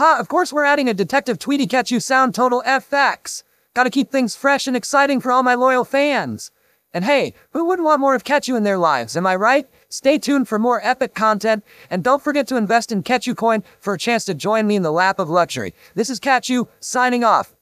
Ha, of course we're adding a Detective Tweety Catch You sound total FX. Gotta keep things fresh and exciting for all my loyal fans. And hey, who wouldn't want more of Catch You in their lives, am I right? Stay tuned for more epic content, and don't forget to invest in Catch You Coin for a chance to join me in the lap of luxury. This is Catch You, signing off.